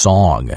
song.